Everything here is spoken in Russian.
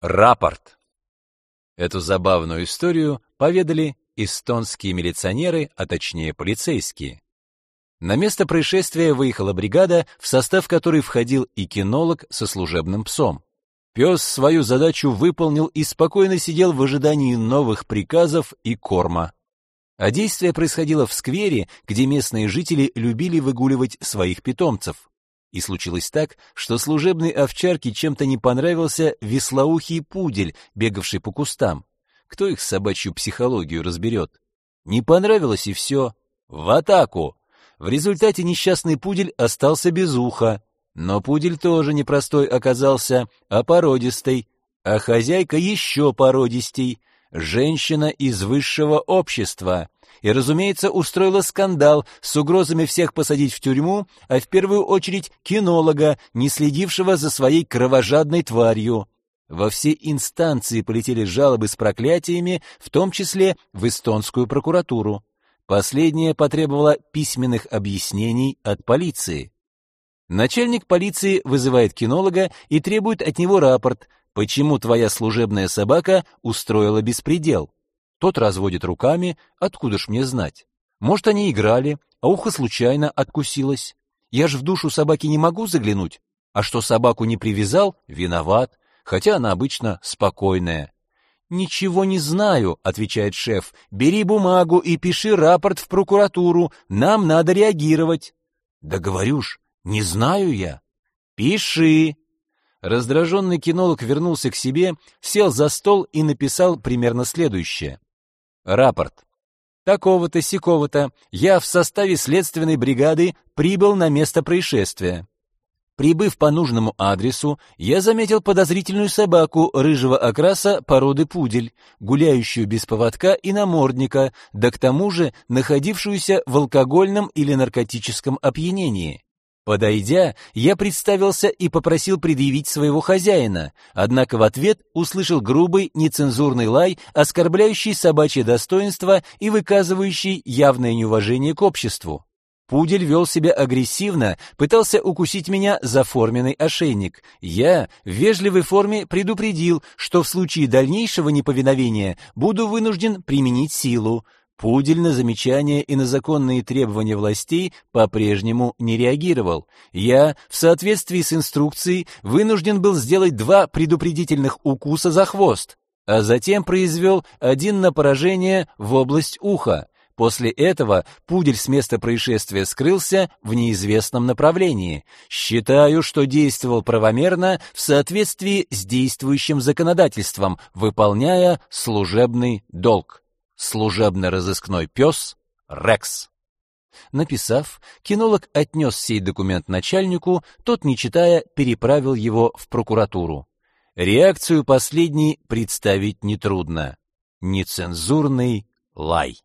Рапорт. Эту забавную историю поведали эстонские милиционеры, а точнее полицейские. На место происшествия выехала бригада, в состав которой входил и кинолог со служебным псом. Пес свою задачу выполнил и спокойно сидел в ожидании новых приказов и корма. А действие происходило в сквере, где местные жители любили выгуливать своих питомцев. И случилось так, что служебной овчарке чем-то не понравился веслоухий пудель, бегавший по кустам. Кто их собачью психологию разберет? Не понравилось и все. В атаку! В результате несчастный пудель остался без уха. Но пудель тоже непростой оказался, а породистый. А хозяйка еще породистей. Женщина из высшего общества и, разумеется, устроила скандал с угрозами всех посадить в тюрьму, а в первую очередь кинолога, не следившего за своей кровожадной тварью. Во все инстанции полетели жалобы с проклятиями, в том числе в эстонскую прокуратуру. Последняя потребовала письменных объяснений от полиции. Начальник полиции вызывает кинолога и требует от него рапорт, почему твоя служебная собака устроила беспредел. Тот разводит руками, откуда ж мне знать? Может, они играли, а ухо случайно откусилось. Я ж в душу собаки не могу заглянуть. А что собаку не привязал, виноват, хотя она обычно спокойная. Ничего не знаю, отвечает шеф. Бери бумагу и пиши рапорт в прокуратуру. Нам надо реагировать. Да говорю ж, не знаю я. Пиши. Раздраженный кинолог вернулся к себе, сел за стол и написал примерно следующее: Рапорт. Такого-то, сякого-то, я в составе следственной бригады прибыл на место происшествия. Прибыв по нужному адресу, я заметил подозрительную собаку рыжего окраса породы пудель, гуляющую без поводка и намордника, да к тому же находившуюся в алкогольном или наркотическом опьянении. Подойдя, я представился и попросил предъявить своего хозяина, однако в ответ услышал грубый, нецензурный лай, оскорбляющий собачье достоинство и выказывающий явное неуважение к обществу. Пудель вел себя агрессивно, пытался укусить меня за форменный ошейник. Я в вежливой форме предупредил, что в случае дальнейшего неповиновения буду вынужден применить силу. Пудель на замечания и на законные требования властей по-прежнему не реагировал. Я, в соответствии с инструкцией, вынужден был сделать два предупредительных укуса за хвост, а затем произвел один на поражение в область уха. После этого пудель с места происшествия скрылся в неизвестном направлении. Считаю, что действовал правомерно в соответствии с действующим законодательством, выполняя служебный долг служебно-розыскной пес Рекс. Написав, кинолог отнес сей документ начальнику, тот, не читая, переправил его в прокуратуру. Реакцию последней представить нетрудно. Нецензурный лай.